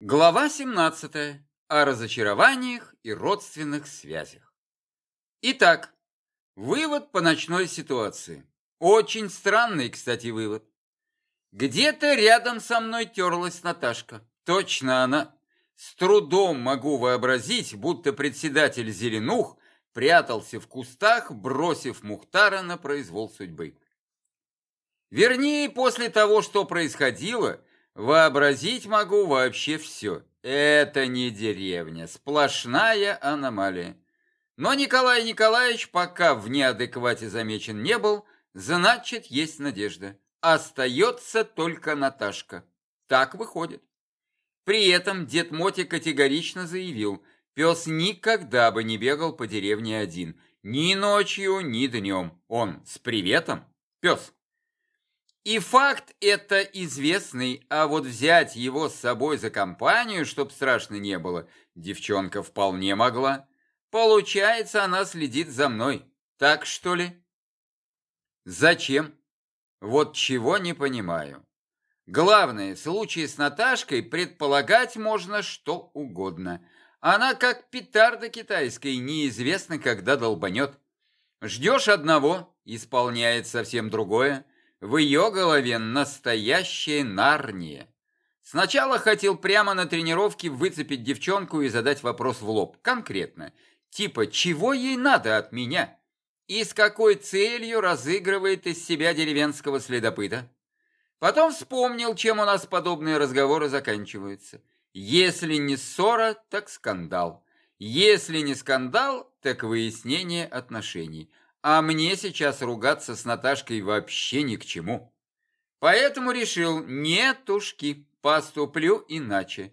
Глава 17. О разочарованиях и родственных связях. Итак, вывод по ночной ситуации. Очень странный, кстати, вывод. Где-то рядом со мной терлась Наташка. Точно она. С трудом могу вообразить, будто председатель Зеленух прятался в кустах, бросив Мухтара на произвол судьбы. Вернее, после того, что происходило, Вообразить могу вообще все. Это не деревня, сплошная аномалия. Но Николай Николаевич пока в неадеквате замечен не был, значит, есть надежда. Остается только Наташка. Так выходит. При этом дед Моти категорично заявил, пес никогда бы не бегал по деревне один. Ни ночью, ни днем. Он с приветом. Пес. И факт это известный, а вот взять его с собой за компанию, чтоб страшно не было, девчонка вполне могла. Получается, она следит за мной. Так что ли? Зачем? Вот чего не понимаю. Главное, в случае с Наташкой предполагать можно что угодно. Она как петарда китайская, неизвестно, когда долбанет. Ждешь одного, исполняет совсем другое. В ее голове настоящая Нарния. Сначала хотел прямо на тренировке выцепить девчонку и задать вопрос в лоб, конкретно. Типа, чего ей надо от меня? И с какой целью разыгрывает из себя деревенского следопыта? Потом вспомнил, чем у нас подобные разговоры заканчиваются. Если не ссора, так скандал. Если не скандал, так выяснение отношений. А мне сейчас ругаться с Наташкой вообще ни к чему. Поэтому решил, нетушки, поступлю иначе.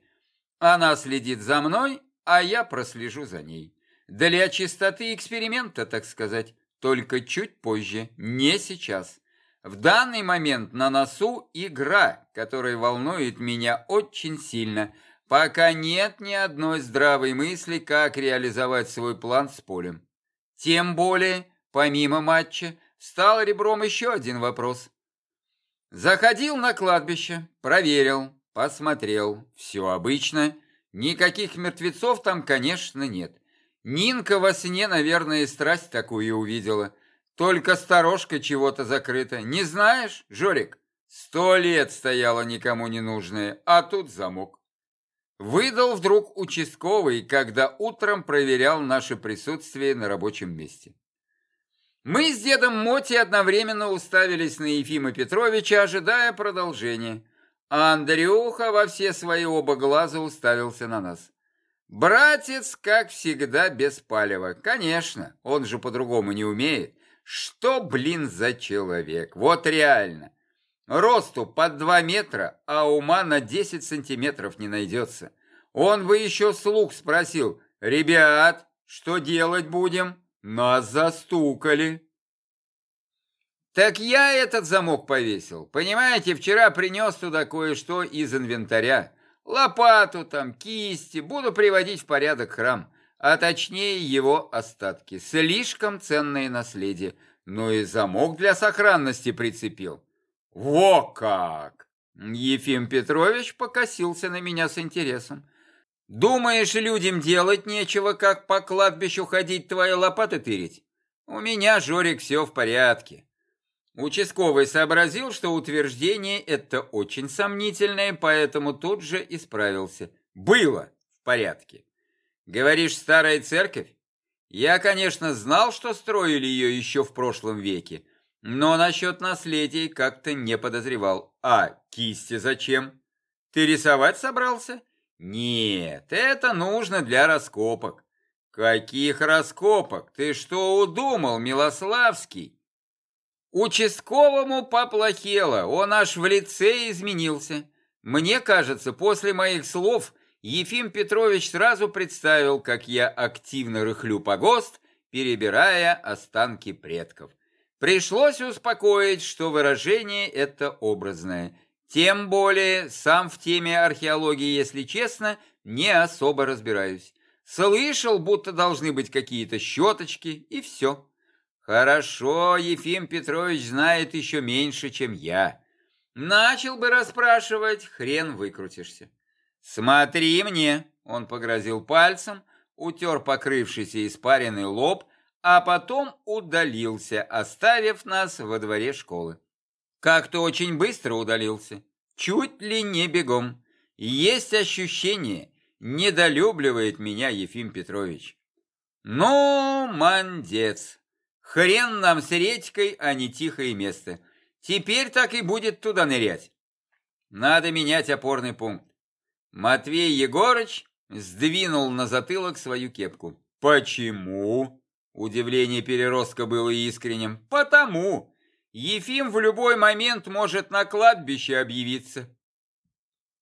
Она следит за мной, а я прослежу за ней. Для чистоты эксперимента, так сказать, только чуть позже, не сейчас. В данный момент на носу игра, которая волнует меня очень сильно, пока нет ни одной здравой мысли, как реализовать свой план с полем. Тем более, Помимо матча, стал ребром еще один вопрос. Заходил на кладбище, проверил, посмотрел. Все обычно. Никаких мертвецов там, конечно, нет. Нинка во сне, наверное, страсть такую увидела. Только сторожка чего-то закрыта. Не знаешь, Жорик? Сто лет стояла никому не нужная, а тут замок. Выдал вдруг участковый, когда утром проверял наше присутствие на рабочем месте. Мы с дедом Моти одновременно уставились на Ефима Петровича, ожидая продолжения. А Андрюха во все свои оба глаза уставился на нас. Братец, как всегда, без палева. Конечно, он же по-другому не умеет. Что, блин, за человек? Вот реально. Росту под два метра, а ума на 10 сантиметров не найдется. Он бы еще слух спросил, «Ребят, что делать будем?» Нас застукали. Так я этот замок повесил. Понимаете, вчера принес туда кое-что из инвентаря. Лопату там, кисти. Буду приводить в порядок храм. А точнее его остатки. Слишком ценное наследие. Ну и замок для сохранности прицепил. Во как! Ефим Петрович покосился на меня с интересом. Думаешь, людям делать нечего, как по кладбищу ходить твои лопаты тырить? У меня, Жорик, все в порядке. Участковый сообразил, что утверждение это очень сомнительное, поэтому тут же исправился. Было в порядке. Говоришь, старая церковь? Я, конечно, знал, что строили ее еще в прошлом веке, но насчет наследия как-то не подозревал. А кисти зачем? Ты рисовать собрался? Нет, это нужно для раскопок. Каких раскопок? Ты что удумал, Милославский? Участковому поплохело, он аж в лице изменился. Мне кажется, после моих слов Ефим Петрович сразу представил, как я активно рыхлю погост, перебирая останки предков. Пришлось успокоить, что выражение это образное – тем более, сам в теме археологии, если честно, не особо разбираюсь. Слышал, будто должны быть какие-то щеточки, и все. Хорошо, Ефим Петрович знает еще меньше, чем я. Начал бы расспрашивать, хрен выкрутишься. Смотри мне, он погрозил пальцем, утер покрывшийся испаренный лоб, а потом удалился, оставив нас во дворе школы. Как-то очень быстро удалился, чуть ли не бегом. Есть ощущение, недолюбливает меня Ефим Петрович. Ну, мандец, хрен нам с редькой, а не тихое место. Теперь так и будет туда нырять. Надо менять опорный пункт. Матвей Егорыч сдвинул на затылок свою кепку. Почему? Удивление переростка было искренним. Потому. Ефим в любой момент может на кладбище объявиться.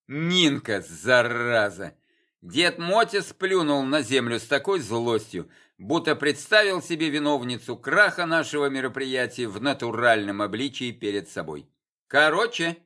Нинка, зараза! Дед Мотя сплюнул на землю с такой злостью, будто представил себе виновницу краха нашего мероприятия в натуральном обличии перед собой. Короче,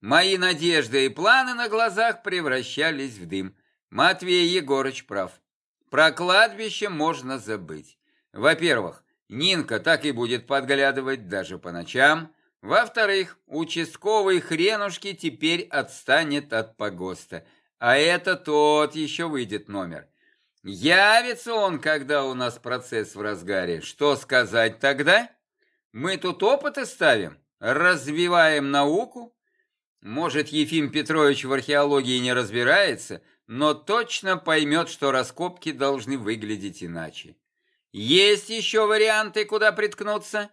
мои надежды и планы на глазах превращались в дым. Матвей Егорыч прав. Про кладбище можно забыть. Во-первых, Нинка так и будет подглядывать даже по ночам. Во-вторых, участковый хренушки теперь отстанет от погоста. А это тот еще выйдет номер. Явится он, когда у нас процесс в разгаре. Что сказать тогда? Мы тут опыты ставим, развиваем науку. Может, Ефим Петрович в археологии не разбирается, но точно поймет, что раскопки должны выглядеть иначе. Есть еще варианты, куда приткнуться?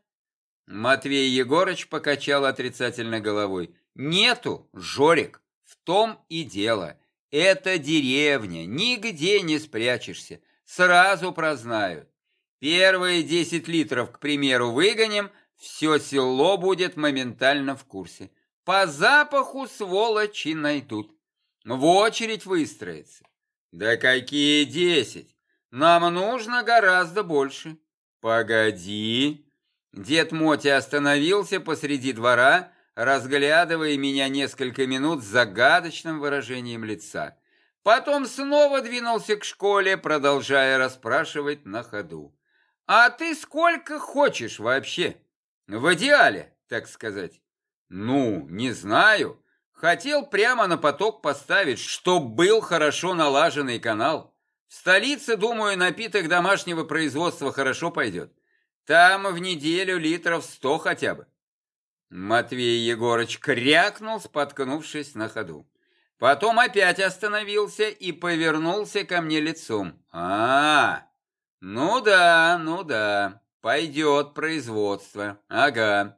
Матвей Егорыч покачал отрицательно головой. Нету, Жорик, в том и дело. Это деревня, нигде не спрячешься, сразу прознают. Первые десять литров, к примеру, выгоним, все село будет моментально в курсе. По запаху сволочи найдут. В очередь выстроится. Да какие десять? Нам нужно гораздо больше. Погоди. Дед Мотя остановился посреди двора, разглядывая меня несколько минут с загадочным выражением лица. Потом снова двинулся к школе, продолжая расспрашивать на ходу. «А ты сколько хочешь вообще? В идеале, так сказать?» «Ну, не знаю. Хотел прямо на поток поставить, чтоб был хорошо налаженный канал. В столице, думаю, напиток домашнего производства хорошо пойдет. Там в неделю литров сто хотя бы». Матвей Егорыч крякнул, споткнувшись на ходу. Потом опять остановился и повернулся ко мне лицом. а, -а, -а ну да, ну да, пойдет производство, ага.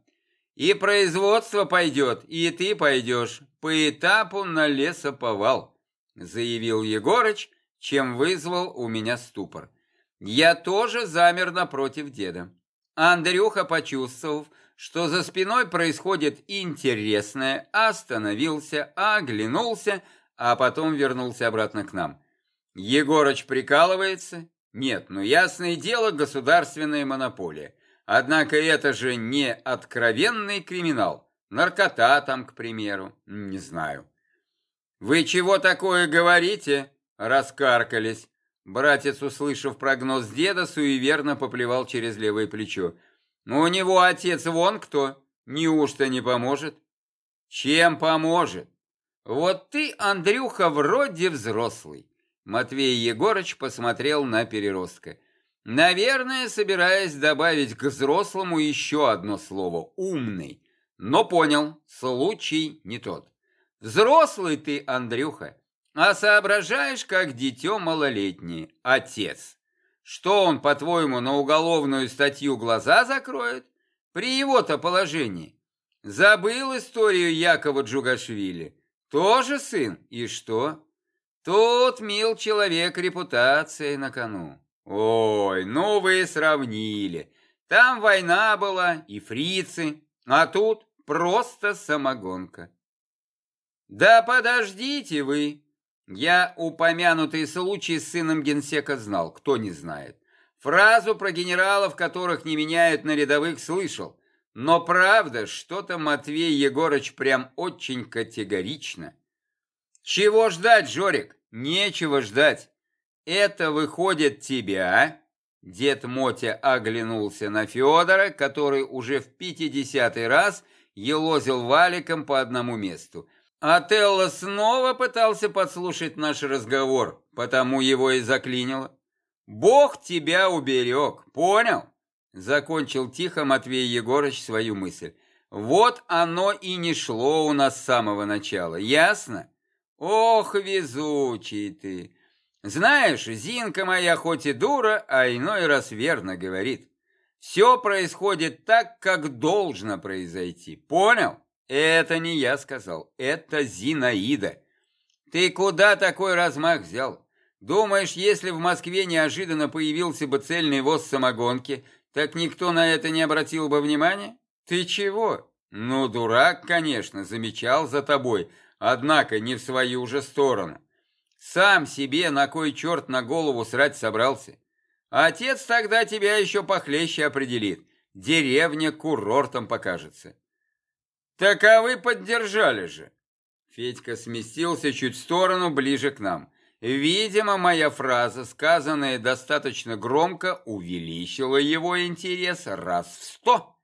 И производство пойдет, и ты пойдешь по этапу на лесоповал, заявил Егорыч, чем вызвал у меня ступор. Я тоже замер напротив деда. Андрюха, почувствовав, что за спиной происходит интересное, остановился, оглянулся, а потом вернулся обратно к нам. Егорыч прикалывается? Нет, ну ясное дело, государственная монополия. Однако это же не откровенный криминал. Наркота там, к примеру, не знаю. «Вы чего такое говорите?» Раскаркались. Братец, услышав прогноз деда, суеверно поплевал через левое плечо. Но у него отец вон кто, неужто не поможет? Чем поможет? Вот ты, Андрюха, вроде взрослый. Матвей Егорыч посмотрел на переростка. Наверное, собираясь добавить к взрослому еще одно слово «умный». Но понял, случай не тот. Взрослый ты, Андрюха, а соображаешь, как дитё малолетнее, отец. Что он, по-твоему, на уголовную статью глаза закроет? При его-то положении. Забыл историю Якова Джугашвили? Тоже сын? И что? Тут, мил человек, репутация на кону. Ой, ну вы сравнили. Там война была и фрицы, а тут просто самогонка. Да подождите вы, я упомянутый случай с сыном генсека знал, кто не знает. Фразу про генералов, которых не меняют на рядовых, слышал. Но правда, что-то Матвей Егорыч прям очень категорично. Чего ждать, Жорик? Нечего ждать. Это выходит тебя, Дед Мотя оглянулся на Федора, который уже в пятидесятый раз елозил валиком по одному месту. Отелло снова пытался подслушать наш разговор, потому его и заклинило. «Бог тебя уберег, понял?» Закончил тихо Матвей Егорыч свою мысль. «Вот оно и не шло у нас с самого начала, ясно? Ох, везучий ты! Знаешь, Зинка моя хоть и дура, а иной раз верно говорит. Все происходит так, как должно произойти, понял?» Это не я сказал, это Зинаида. Ты куда такой размах взял? Думаешь, если в Москве неожиданно появился бы цельный воз самогонки, так никто на это не обратил бы внимания? Ты чего? Ну, дурак, конечно, замечал за тобой, однако не в свою же сторону. Сам себе на кой черт на голову срать собрался? Отец тогда тебя еще похлеще определит. Деревня курортом покажется. Так а вы поддержали же. Федька сместился чуть в сторону, ближе к нам. Видимо, моя фраза, сказанная достаточно громко, увеличила его интерес раз в сто.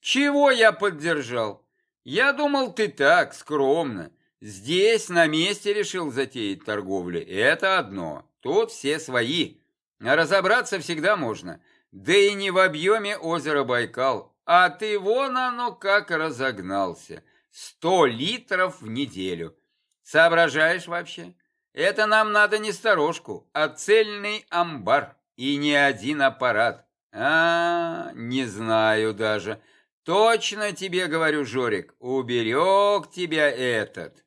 Чего я поддержал? Я думал, ты так, скромно. Здесь, на месте решил затеять торговлю. Это одно. Тут все свои. Разобраться всегда можно. Да и не в объеме озера Байкал, а ты вон оно как разогнался. Сто литров в неделю. Соображаешь вообще? Это нам надо не сторожку, а цельный амбар. И не один аппарат. А, не знаю даже. Точно тебе говорю, Жорик, уберег тебя этот.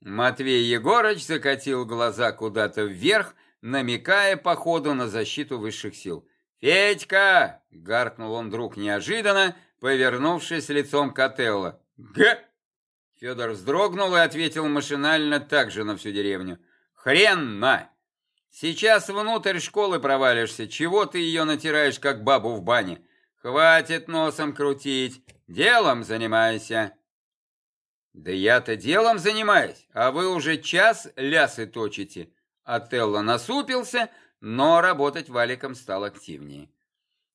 Матвей Егорыч закатил глаза куда-то вверх, намекая походу на защиту высших сил. «Федька!» — гаркнул он вдруг неожиданно, повернувшись лицом к Отелло. «Г!» Федор вздрогнул и ответил машинально так же на всю деревню. «Хрен на! Сейчас внутрь школы провалишься, чего ты ее натираешь, как бабу в бане? Хватит носом крутить, делом занимайся!» «Да я-то делом занимаюсь, а вы уже час лясы точите!» Отелло насупился, — но работать валиком стал активнее.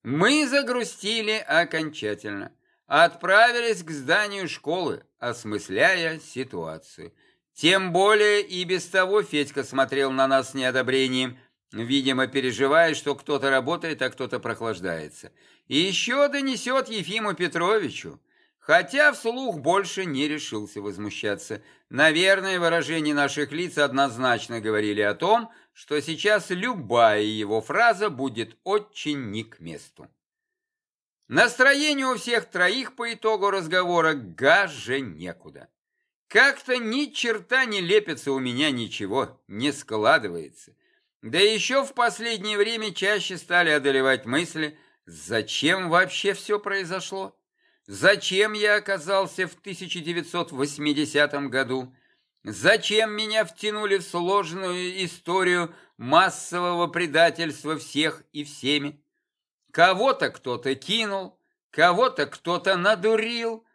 Мы загрустили окончательно, отправились к зданию школы, осмысляя ситуацию. Тем более и без того Федька смотрел на нас с неодобрением, видимо, переживая, что кто-то работает, а кто-то прохлаждается. И еще донесет Ефиму Петровичу, хотя вслух больше не решился возмущаться. Наверное, выражения наших лиц однозначно говорили о том, что сейчас любая его фраза будет очень не к месту. Настроение у всех троих по итогу разговора гаже некуда. Как-то ни черта не лепится у меня ничего, не складывается. Да еще в последнее время чаще стали одолевать мысли, зачем вообще все произошло? Зачем я оказался в 1980 году? Зачем меня втянули в сложную историю массового предательства всех и всеми? Кого-то кто-то кинул, кого-то кто-то надурил,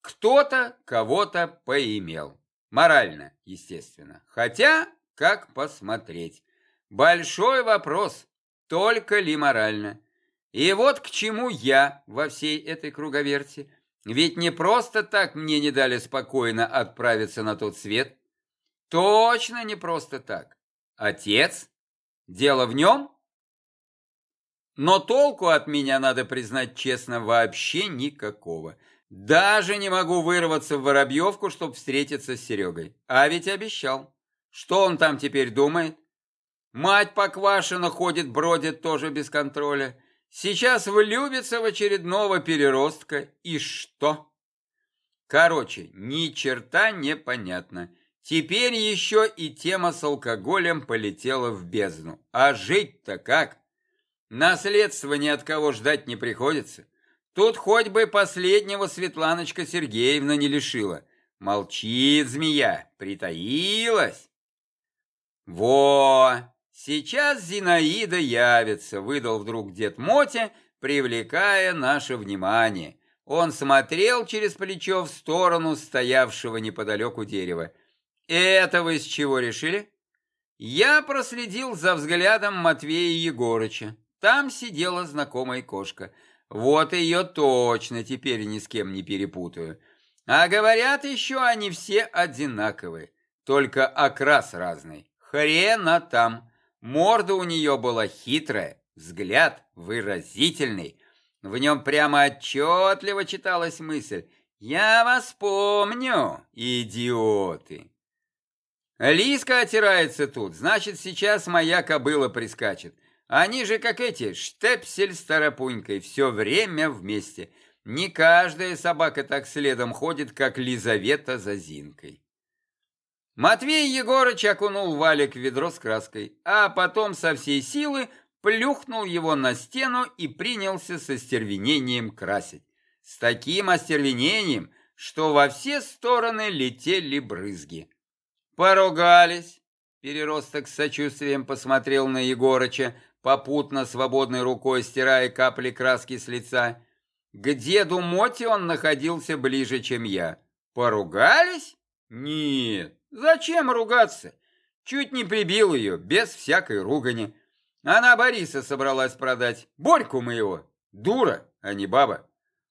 кто-то кого-то поимел. Морально, естественно. Хотя, как посмотреть? Большой вопрос, только ли морально? И вот к чему я во всей этой круговерти – ведь не просто так мне не дали спокойно отправиться на тот свет. Точно не просто так. Отец? Дело в нем? Но толку от меня, надо признать честно, вообще никакого. Даже не могу вырваться в Воробьевку, чтобы встретиться с Серегой. А ведь обещал. Что он там теперь думает? Мать поквашена ходит, бродит тоже без контроля. Сейчас влюбится в очередного переростка, и что? Короче, ни черта непонятно. Теперь еще и тема с алкоголем полетела в бездну. А жить-то как? Наследства ни от кого ждать не приходится. Тут хоть бы последнего Светланочка Сергеевна не лишила. Молчит змея, притаилась. Во! «Сейчас Зинаида явится», — выдал вдруг дед Мотя, привлекая наше внимание. Он смотрел через плечо в сторону стоявшего неподалеку дерева. «Это вы с чего решили?» Я проследил за взглядом Матвея Егорыча. Там сидела знакомая кошка. Вот ее точно теперь ни с кем не перепутаю. А говорят еще, они все одинаковые, только окрас разный. Хрена там. Морда у нее была хитрая, взгляд выразительный. В нем прямо отчетливо читалась мысль «Я вас помню, идиоты!» Лиска отирается тут, значит, сейчас моя кобыла прискачет. Они же, как эти, штепсель с тарапунькой, все время вместе. Не каждая собака так следом ходит, как Лизавета за Зинкой. Матвей Егорыч окунул валик в ведро с краской, а потом со всей силы плюхнул его на стену и принялся со стервенением красить. С таким остервенением, что во все стороны летели брызги. Поругались. Переросток с сочувствием посмотрел на Егорыча, попутно свободной рукой стирая капли краски с лица. К деду Моти он находился ближе, чем я. Поругались? Нет, зачем ругаться? Чуть не прибил ее, без всякой ругани. Она Бориса собралась продать, Борьку моего. Дура, а не баба.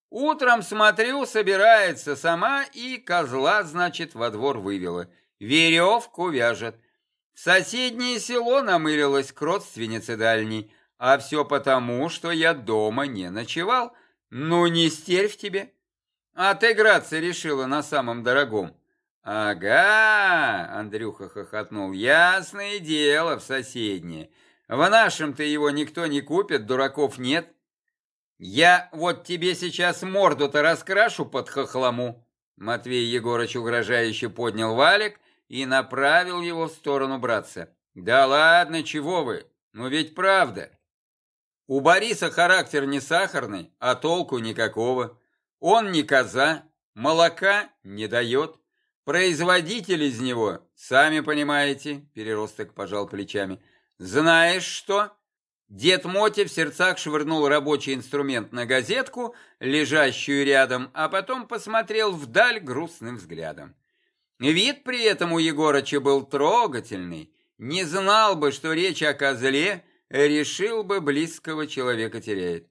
Утром смотрю, собирается сама и козла, значит, во двор вывела. Веревку вяжет. В соседнее село намылилась к родственнице дальней, а все потому, что я дома не ночевал. Ну, не стервь тебе. Отыграться решила на самом дорогом. Ага, Андрюха хохотнул, ясное дело, в соседнее. В нашем-то его никто не купит, дураков нет. Я вот тебе сейчас морду-то раскрашу под хохлому. Матвей Егорыч угрожающе поднял валик и направил его в сторону братца. «Да ладно, чего вы? Ну ведь правда. У Бориса характер не сахарный, а толку никакого. Он не коза, молока не дает. Производитель из него, сами понимаете, переросток пожал плечами. Знаешь что? Дед Моти в сердцах швырнул рабочий инструмент на газетку, лежащую рядом, а потом посмотрел вдаль грустным взглядом. Вид при этом у Егорыча был трогательный. Не знал бы, что речь о козле, решил бы, близкого человека теряет.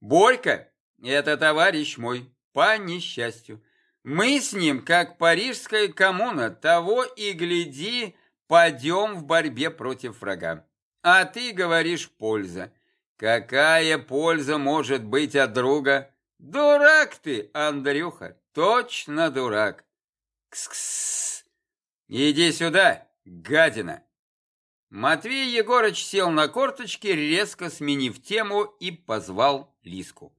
Борька — это товарищ мой, по несчастью. Мы с ним, как парижская коммуна, того и гляди, пойдем в борьбе против врага. А ты говоришь польза. Какая польза может быть от друга? Дурак ты, Андрюха, точно дурак. Кс-кс! Иди сюда, гадина!» Матвей Егорыч сел на корточки, резко сменив тему, и позвал Лиску.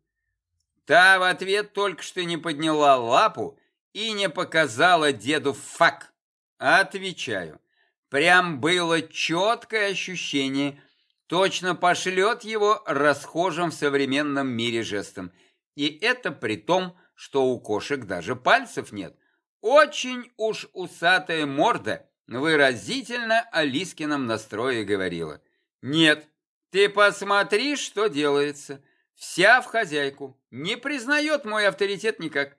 Та в ответ только что не подняла лапу и не показала деду фак. Отвечаю, прям было четкое ощущение, точно пошлет его расхожим в современном мире жестом. И это при том, что у кошек даже пальцев нет. Очень уж усатая морда выразительно о Лискином настрое говорила. Нет, ты посмотри, что делается. Вся в хозяйку. Не признает мой авторитет никак.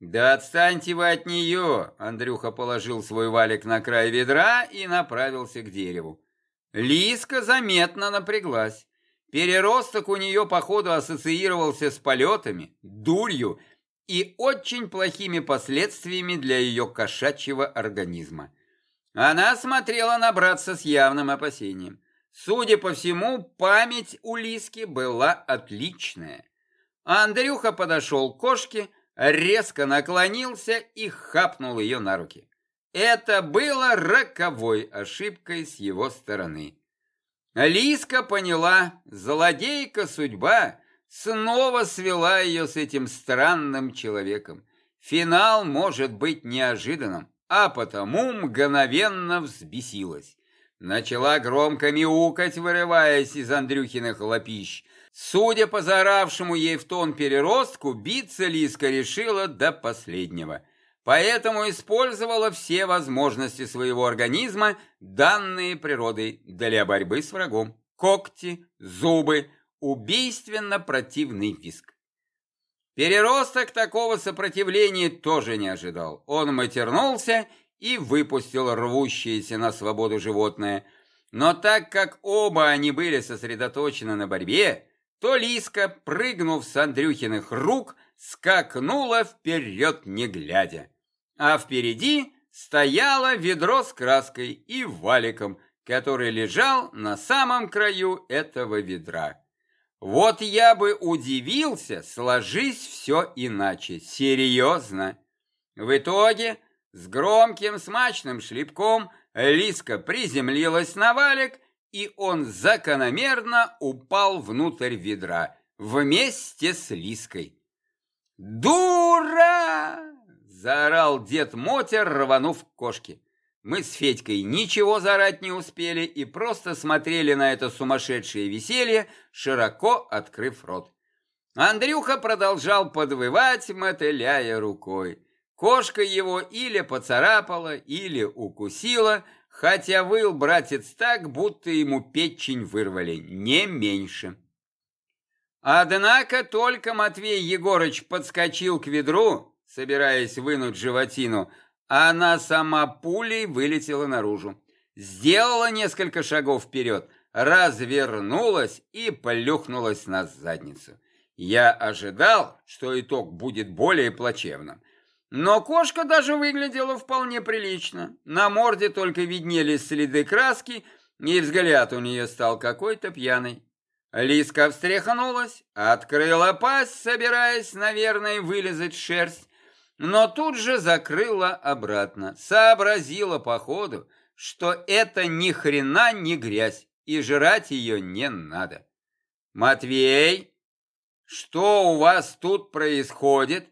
Да отстаньте вы от нее. Андрюха положил свой валик на край ведра и направился к дереву. Лиска заметно напряглась. Переросток у нее, походу, ассоциировался с полетами, дурью и очень плохими последствиями для ее кошачьего организма. Она смотрела на братца с явным опасением. Судя по всему, память у Лиски была отличная. Андрюха подошел к кошке, резко наклонился и хапнул ее на руки. Это было роковой ошибкой с его стороны. Лиска поняла, злодейка судьба снова свела ее с этим странным человеком. Финал может быть неожиданным, а потому мгновенно взбесилась. Начала громко мяукать, вырываясь из Андрюхиных лапищ. Судя по заоравшему ей в тон переростку, биться Лиска решила до последнего. Поэтому использовала все возможности своего организма, данные природой, для борьбы с врагом. Когти, зубы, убийственно противный виск. Переросток такого сопротивления тоже не ожидал. Он матернулся и выпустил рвущееся на свободу животное. Но так как оба они были сосредоточены на борьбе, то Лиска, прыгнув с Андрюхиных рук, скакнула вперед, не глядя. А впереди стояло ведро с краской и валиком, который лежал на самом краю этого ведра. Вот я бы удивился, сложись все иначе, серьезно. В итоге с громким смачным шлепком Лиска приземлилась на валик, и он закономерно упал внутрь ведра вместе с Лиской. «Дура!» – заорал дед Мотер, рванув к кошке. Мы с Федькой ничего зарать не успели и просто смотрели на это сумасшедшее веселье, широко открыв рот. Андрюха продолжал подвывать, мотыляя рукой. Кошка его или поцарапала, или укусила, хотя выл братец так, будто ему печень вырвали, не меньше. Однако только Матвей Егорыч подскочил к ведру, собираясь вынуть животину, она сама пулей вылетела наружу. Сделала несколько шагов вперед, развернулась и плюхнулась на задницу. Я ожидал, что итог будет более плачевным. Но кошка даже выглядела вполне прилично. На морде только виднелись следы краски, и взгляд у нее стал какой-то пьяный. Лиска встряхнулась, открыла пасть, собираясь, наверное, вылезать шерсть, но тут же закрыла обратно. Сообразила по ходу, что это ни хрена не грязь, и жрать ее не надо. «Матвей, что у вас тут происходит?»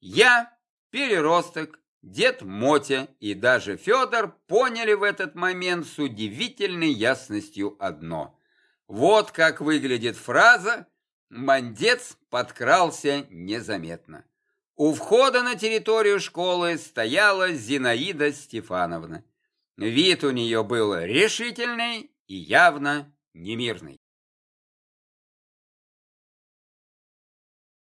Я, переросток, дед Мотя и даже Федор поняли в этот момент с удивительной ясностью одно. Вот как выглядит фраза «Мандец подкрался незаметно». У входа на территорию школы стояла Зинаида Стефановна. Вид у нее был решительный и явно немирный.